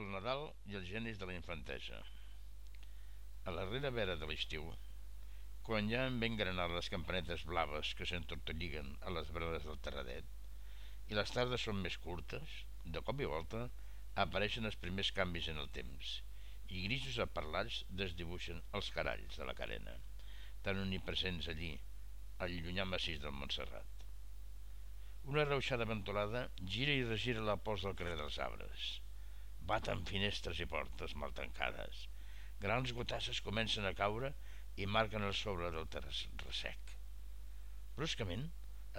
el Nadal i els genis de la infantesa. A la rere vera de l'estiu, quan ja han ben granat les campanetes blaves que s'entortolliguen a les bredes del terradet, i les tardes són més curtes, de cop i volta apareixen els primers canvis en el temps, i grisos aparlats desdibuixen els caralls de la carena, tan omnipresents allí, al llunyà massís del Montserrat. Una reuixada ventolada gira i regira la pols del carrer dels arbres, Baten finestres i portes mal tancades. Grans gotasses comencen a caure i marquen el sobre del terreny ressec. Bruscament,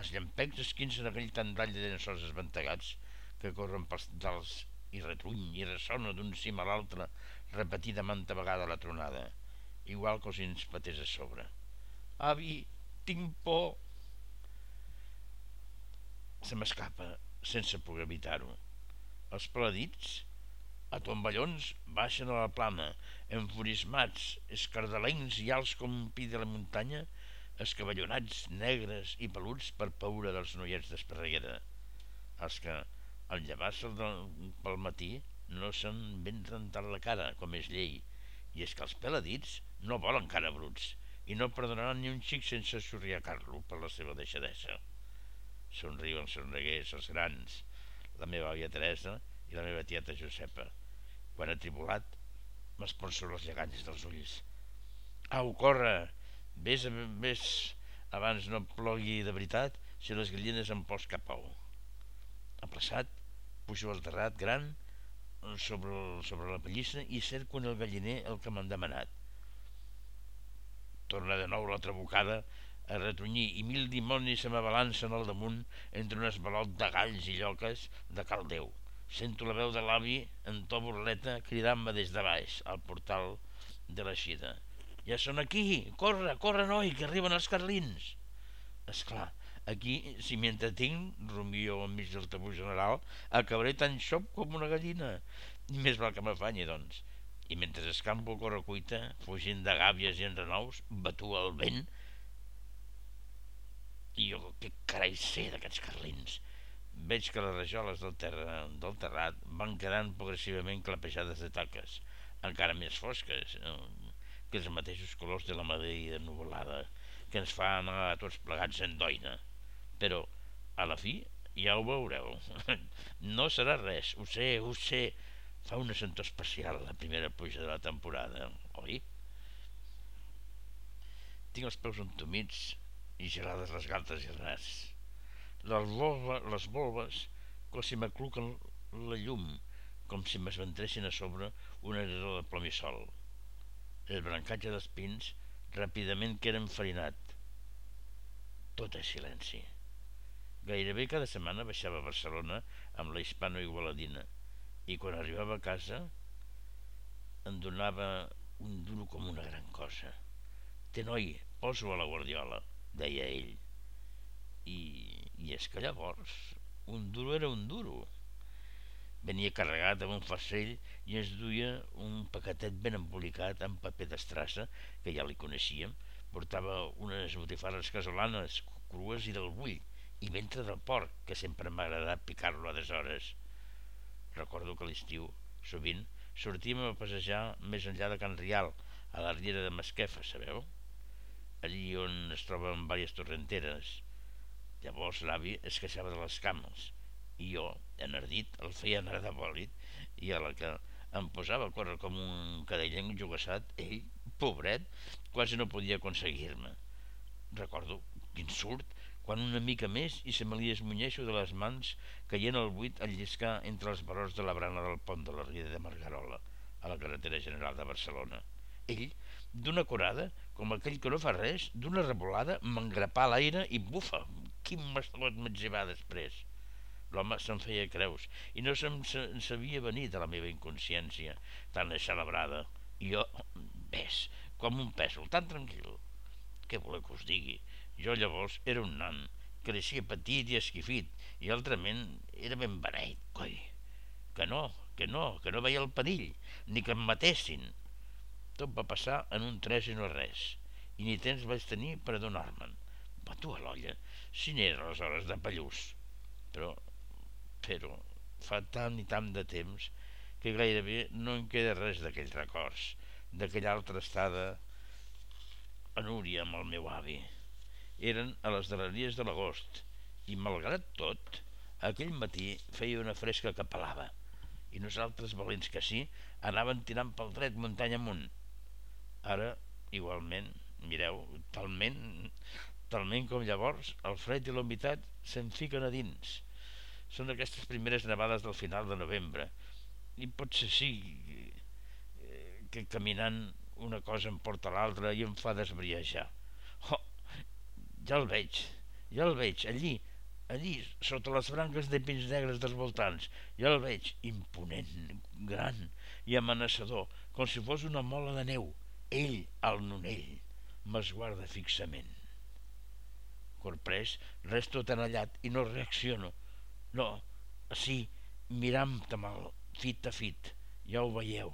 els llampecs esquincen aquell tandall de llençols esventegats que corren pels dals i retruny i ressona d'un cim a l'altre repetida manta vegada la tronada, igual que els inspetés a sobre. Avi, tinc por! Se m'escapa sense poder evitar-ho. Els paladits a tomballons baixen a la plana, enfurismats, escardalencs i alts com un pi de la muntanya, escavallonats, negres i peluts per paura dels noiets d'esparreguera, els que, al llevar-se pel matí, no se'n ben rentar la cara, com és llei, i és que els peladits no volen cara bruts i no perdonaran ni un xic sense xurriacar-lo per la seva deixadesa. Somriuen somriguers els grans, la meva àvia Teresa i la meva tieta Josepa, quan atribulat m'esponso les lleganyes dels ulls. Au, corre! Ves, ves abans no plogui de veritat si les gallines em pos cap ou. Aplaçat, pujo al terrat gran sobre, el, sobre la pallissa i cerco en el galliner el que m'han demanat. Torna de nou la trabucada a retrunyir i mil dimonis se m'abalancen al damunt entre un esbalot de galls i lloques de caldeu. Sento la veu de l'avi en to burleta cridant-me des de baix al portal de l'eixida. Ja són aquí! Corre, corre, noi, que arriben els carlins! És clar, aquí, si m'hi entretinc, rumio enmig del tabú general, acabaré tan xop com una gallina. I més val que m'afanyi, doncs. I mentre escampo a corre cuita, fugint de gàbies i enrenaus, batua el vent, i jo, què carai sé d'aquests carlins? Veig que les rajoles del, terra, del terrat van quedant progressivament clapejades de taques, encara més fosques, eh, que els mateixos colors de la madeira nuvolada que ens fa anar a tots plegats en doina. Però, a la fi, ja ho veureu. No serà res, ho sé, ho sé. Fa una sentor especial la primera pluja de la temporada, oi? Tinc els peus entumits i gelades les galtes i res les, volva, les volves quasi m'acluquen la llum, com si m'esventressin a sobre un aredor de plomissol. El brancatge dels pins ràpidament queda enfarinat. Tot és silenci. Gairebé cada setmana baixava a Barcelona amb la hispano-igualadina i quan arribava a casa em donava un duro com una gran cosa. Té noi, poso a la guardiola, deia ell. I i és que llavors un duro era un duro. Venia carregat amb un farcell i ens duia un paquetet ben embolicat amb paper d'estrassa, que ja li coneixíem. Portava unes botifarres casolanes, crues i del bull, i ventre del porc, que sempre m'ha agradat picar-lo a des hores. Recordo que l'estiu, sovint, sortíem a passejar més enllà de Can Rial, a la riera de Masquefa, sabeu? Allí on es troben diverses torrenteres, Llavors l'avi es queixava de les cames i jo, enardit, el feia anar de bòlit i a la que em posava a córrer com un cadellenc jugassat, ell, pobret, quasi no podia aconseguir-me. Recordo quin surt quan una mica més i se me li esmunyeixo de les mans caient al buit al lliscar entre els valors de la brana del pont de la Ria de Margarola, a la carretera general de Barcelona. Ell, d'una corada, com aquell que no fa res, d'una revolada, m'engrapà l'aire i bufa, quin mastalot m'etzivar després. L'home se'n feia creus i no se'n sabia venir de la meva inconsciència tan celebrada. I jo, ves, com un pèsol, tan tranquil. Què voleu que us digui? Jo llavors era un nan, creixia petit i esquifit, i altrament era ben beneit, coi. Que no, que no, que no veia el perill, ni que em matessin. Tot va passar en un tres i no res, i ni temps vaig tenir per adonar-me'n. Va tu a l'olla, si n'era les hores de pallús. Però, però, fa tant i tant de temps que gairebé no en queda res d'aquells records, d'aquella altra estada a Núria amb el meu avi. Eren a les darreries de l'agost i, malgrat tot, aquell matí feia una fresca que pelava i nosaltres, valents que sí, anaven tirant pel dret muntanya amunt. Ara, igualment, mireu, talment, talment com llavors, el fred i la humitat se'n fiquen a dins. Són aquestes primeres nevades del final de novembre i pot ser sí que caminant una cosa em porta l'altra i em fa desbriajar. Oh, ja el veig, ja el veig, allí, allí, sota les branques de pins negres dels voltants. Ja el veig, imponent, gran i amenaçador, com si fos una mola de neu. Ell, el nonell, m'esguarda fixament. Corprès, resto tenallat i no reacciono. No, així, mirant-te mal, fit a fit, ja ho veieu.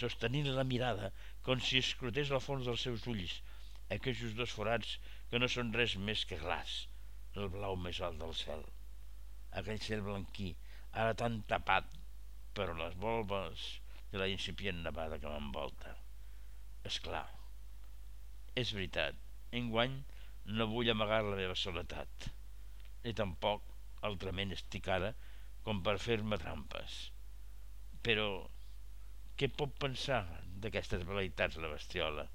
Sostenint la mirada, com si escrutés el fons dels seus ulls, aquells dos forats que no són res més que glaç, el blau més alt del cel. Aquell cel blanquí, ara tan tapat per les volves de la incipient nevada que m'envolta. És clar, és veritat, enguany no vull amagar la meva soledat, ni tampoc altrament estic ara com per fer-me trampes. Però què pot pensar d'aquestes velaitats la bestiola?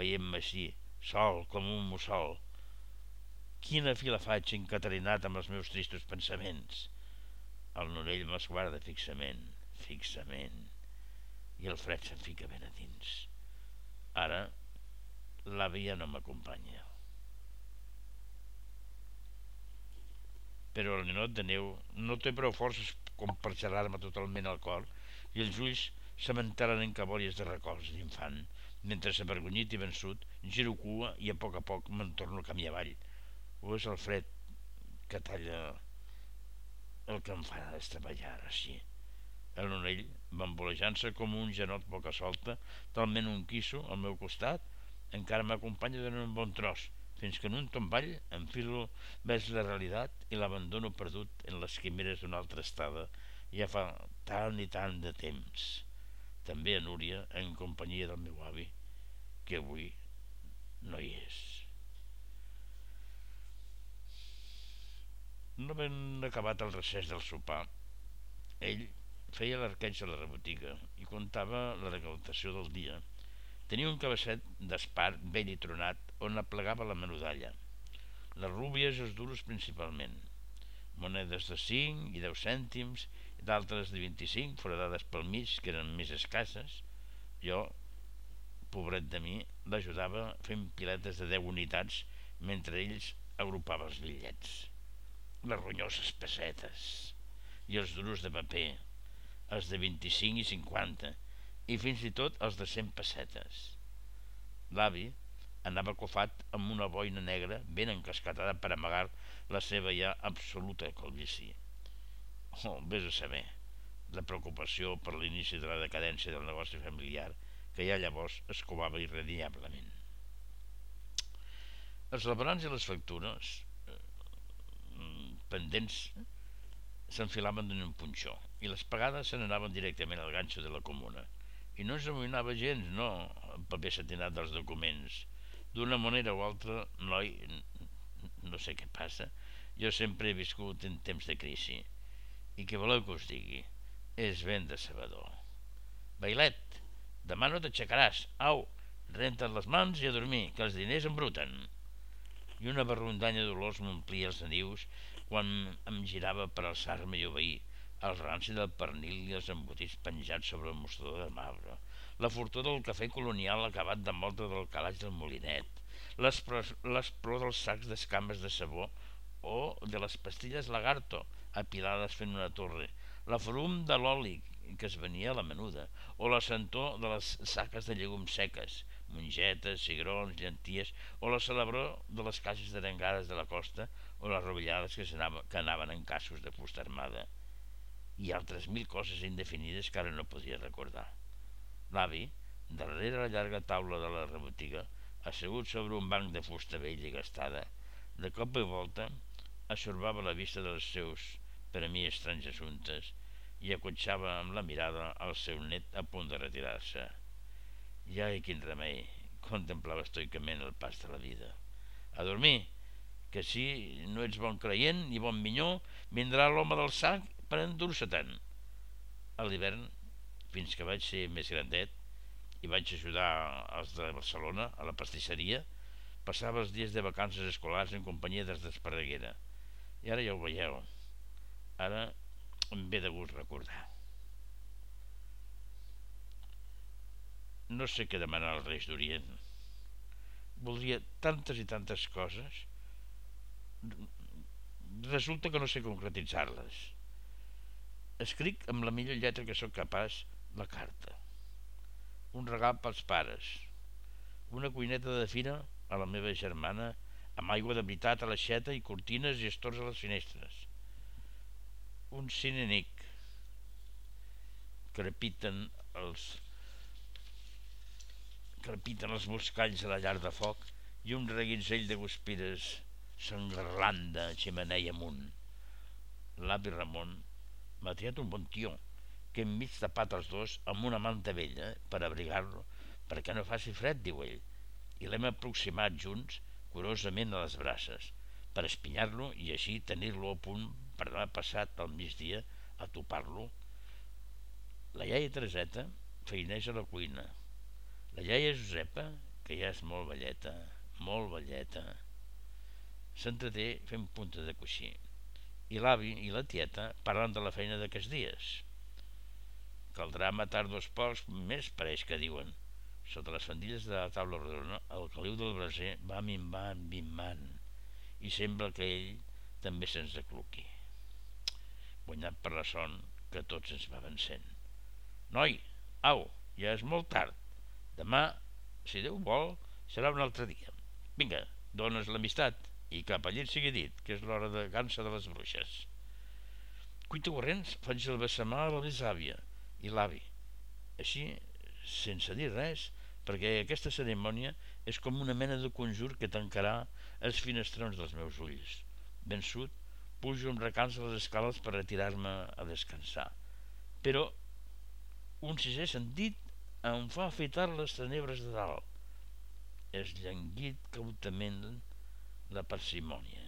Veiem-me així, sol com un mussol, Quina fila faig encatarinat amb els meus tristos pensaments? El Norell m'esguarda fixament, fixament, i el fred se'n fica ben a dins. Ara, l'àvia no m'acompanya. Però el ninot de neu no té prou forces com per xerrar-me totalment al cor i els ulls se m'entaren en cabòries de records d'infant, mentre s'avergonyit i vençut giro cua i a poc a poc me'n torno camí avall, o és el fred que talla el que em fa estavellar així. El nonell, bambolejant-se com un genot boca solta, talment un quisso al meu costat, encara m'acompanya durant un bon tros, fins que en un tomball enfilo més la realitat i l'abandono perdut en les quimeres d'una altra estada ja fa tant i tant de temps. També a Núria, en companyia del meu avi, que avui no hi és. No ben acabat el recés del sopar, ell feia l'arqueig a la rebotiga i contava la recaudació del dia. Tenia un cabasset d'espart vell i tronat on aplegava la menudalla. Les rúbies i els duros principalment. Monedes de 5 i 10 cèntims d'altres de 25 foradades pel mig que eren més escasses. Jo, pobret de mi, l'ajudava fent piletes de 10 unitats mentre ells agrupava els bitllets les ronyoses pessetes i els duros de paper, els de 25 i 50 i fins i tot els de 100 pessetes. L'avi anava cofat amb una boina negra ben encascatada per amagar la seva ja absoluta colvícia. Oh, vés a saber, la preocupació per l'inici de la decadència del negoci familiar que ja llavors es covava irrediablement. Els laborants i les factures pendents s'enfilaven en un punxó i les pagades se n'anaven directament al ganxo de la comuna. I no s'amoïnava gens, no, el paper satinat dels documents. D'una manera o altra, noi, no sé què passa, jo sempre he viscut en temps de crisi. I què voleu que us digui? És ben decebedor. Bailet, demà no t'aixecaràs. Au, renta't les mans i a dormir, que els diners embruten. I una barrondanya dolors m'omplia els nadius quan em girava per alçar-me i obeir el ranci del pernil i els embotits penjats sobre el mostrador de marbre, la fortuna del cafè colonial acabat de molta del calaix del molinet, l'esplor dels sacs d'escames de sabó o de les pastilles lagarto apilades fent una torre, la frum de l'oli que es venia a la menuda, o la sentor de les saques de llegums seques, mongetes, cigrons, llenties, o la celebró de les caixes d'arengades de la costa, o les rovellades que, anava, que anaven en casos de fusta armada i altres mil coses indefinides que ara no podia recordar. L'avi, darrere la llarga taula de la rebotiga, assegut sobre un banc de fusta vella i gastada, de cop i volta assorbava la vista dels seus, per a mi, estranys assumptes i acotxava amb la mirada el seu net a punt de retirar-se. Ja i quin remei, contemplava estoicament el pas de la vida. A dormir, que si no ets bon creient ni bon minyó, vindrà l'home del sac per endur-se tant. A l'hivern, fins que vaig ser més grandet i vaig ajudar els de Barcelona a la pastisseria, passava els dies de vacances escolars en companyia dels d'Esparreguera. I ara ja ho veieu. Ara em ve de gust recordar. No sé què demanar als Reis d'Orient. Voldria tantes i tantes coses resulta que no sé concretitzar-les. Escric amb la millor lletra que sóc capaç la carta. Un regal pels pares. Una cuineta de fira a la meva germana amb aigua de veritat a l'aixeta i cortines i estors a les finestres. Un cinenic. Crepiten els crepiten els buscalls a la llar de foc i un reguitzell de guspires s'engarlanda ximeneia amunt. L'avi Ramon m'ha triat un bon tió que enmig tapat els dos amb una manta vella per abrigar-lo perquè no faci fred, diu ell, i l'hem aproximat junts curosament a les braces per espinyar-lo i així tenir-lo a punt per demà passat al migdia a topar-lo. La iaia Tereseta feineja la cuina. La iaia Josepa, que ja és molt velleta, molt velleta, s'entreté fent punta de coixí i l'avi i la tieta parlen de la feina d'aquests dies. Caldrà matar dos porcs més pareix que diuen. Sota les fandilles de la taula rodona, el caliu del braser va minvant, minvant, i sembla que ell també se'ns acluqui. Guanyat per la son que tots ens va vencent. Noi, au, ja és molt tard. Demà, si Déu vol, serà un altre dia. Vinga, dones l'amistat i cap a llit sigui dit, que és l'hora de gansa de les bruixes. Cuita corrents, faig el bessamà a la besàvia i l'avi. Així, sense dir res, perquè aquesta cerimònia és com una mena de conjur que tancarà els finestrons dels meus ulls. Vençut, pujo amb recans a les escales per retirar-me a descansar. Però un sisè sentit em fa afeitar les tenebres de dalt. És llenguit cautament la parsimònia.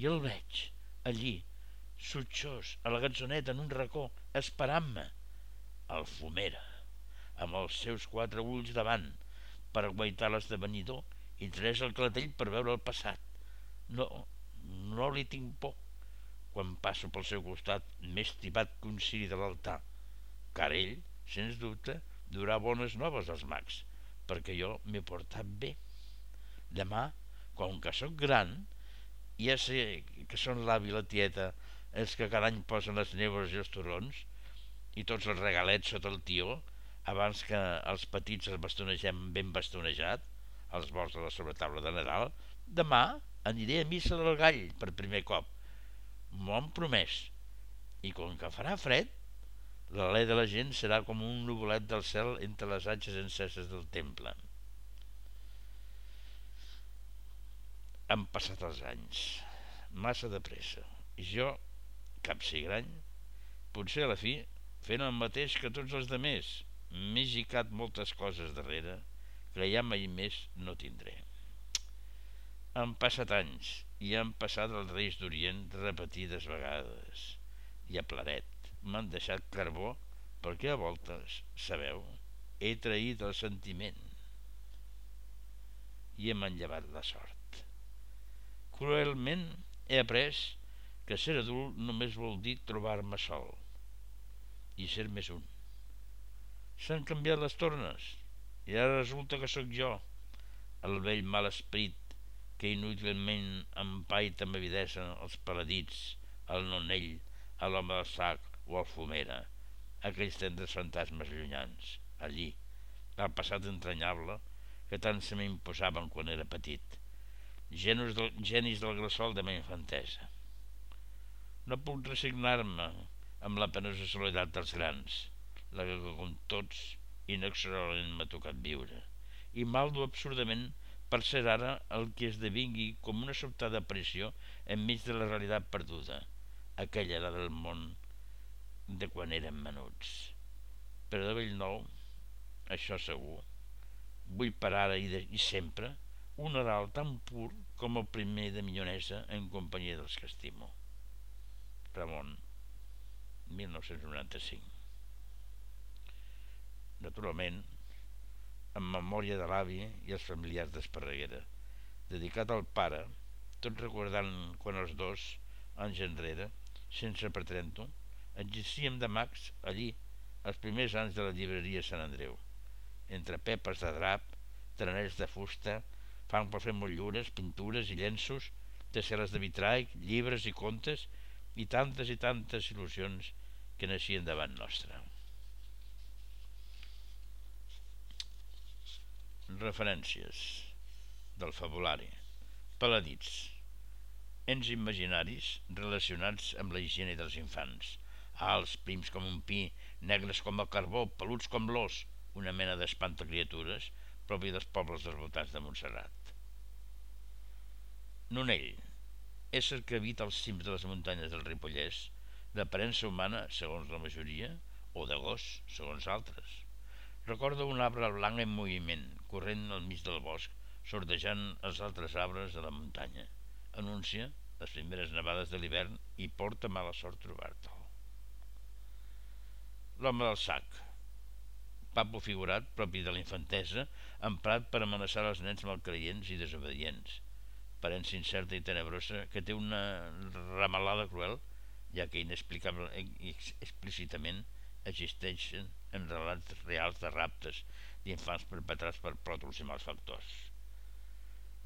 I el veig, allí, sutxós, a la gatzoneta, en un racó, esperant-me. El fumera, amb els seus quatre ulls davant, per aguaitar l'esdevenidor i tres el clatell per veure el passat. No, no li tinc por quan passo pel seu costat més tibat que un ciri de l'altar, car ell, sens dubte, durà bones noves als mags, perquè jo m'he portat bé. Demà com que sóc gran, ja sé que són l'avi i la tieta els que cada any posen les neus i els turons i tots els regalets sota el tió abans que els petits els bastonegem ben bastonejat, els vols de la sobretaula de Nadal, demà aniré a missa del gall per primer cop. M'ho han promès. I com que farà fred, l'alè de la gent serà com un nuvolet del cel entre les atxes enceses del temple. Han passat els anys, massa de pressa, i jo, cap cigrany, potser a la fi, fent el mateix que tots els demés, m'he gicat moltes coses darrere que ja mai més no tindré. Han passat anys i han passat els reis d'Orient repetides vegades. I a plaret m'han deixat carbó perquè a voltes, sabeu, he traït el sentiment. I he manllevat la sort. Cruelment he après que ser adult només vol dir trobar-me sol i ser més un. S'han canviat les tornes i ara resulta que sóc jo, el vell mal esperit que inútilment empaita amb avidesa els paladits, el nonell, a l'home del sac o al fumera, aquells tendres fantasmes llunyans, allí, al passat entranyable que tant se m'imposaven quan era petit genis del, genis del grassol de ma infantesa. No puc resignar-me amb la penosa soledat dels grans, la que com tots inexorablement m'ha tocat viure, i maldo absurdament per ser ara el que esdevingui com una sobtada pressió enmig de la realitat perduda, aquella la del món de quan érem menuts. Però de vell nou, això segur, vull per ara i, de, i sempre un Nadal tan pur com el primer de millonesa en companyia dels que estimo. Ramon, 1995. Naturalment, en memòria de l'avi i els familiars d'Esparreguera, dedicat al pare, tot recordant quan els dos, anys enrere, sense pretendre exercíem de mags allí els primers anys de la llibreria Sant Andreu, entre pepes de drap, treners de fusta, fang per fer motllures, pintures i llenços, tesseres de vitrall, llibres i contes i tantes i tantes il·lusions que naixien davant nostre. Referències del fabulari. Paladits. Ens imaginaris relacionats amb la higiene dels infants. Alts, prims com un pi, negres com el carbó, peluts com l'os, una mena d'espanta criatures propi dels pobles dels voltants de Montserrat. Nonell, ésser que habita als cims de les muntanyes del Ripollès, d'aparença humana, segons la majoria, o de gos, segons altres. Recorda un arbre blanc en moviment, corrent al mig del bosc, sordejant els altres arbres de la muntanya. Anuncia les primeres nevades de l'hivern i porta mala sort trobar-te'l. L'home del sac, papo figurat propi de la infantesa, emprat per amenaçar els nens malcreients i desobedients, parència incerta i tenebrosa que té una ramalada cruel, ja que inexplicable explícitament existeixen en relats reals de raptes d'infants perpetrats per pròtols i malfactors.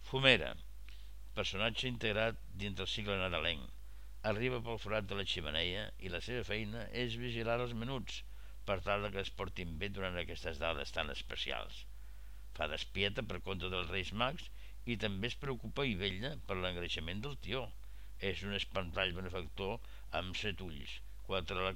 Fumera, personatge integrat dins del cicle nadalenc, arriba pel forat de la ximeneia i la seva feina és vigilar els menuts per tal que es portin bé durant aquestes dades tan especials. Fa despieta per compte dels Reis Mags i també es preocupa i vella per l'engreixament del tió. És un espantall benefactor amb set ulls, quatre a la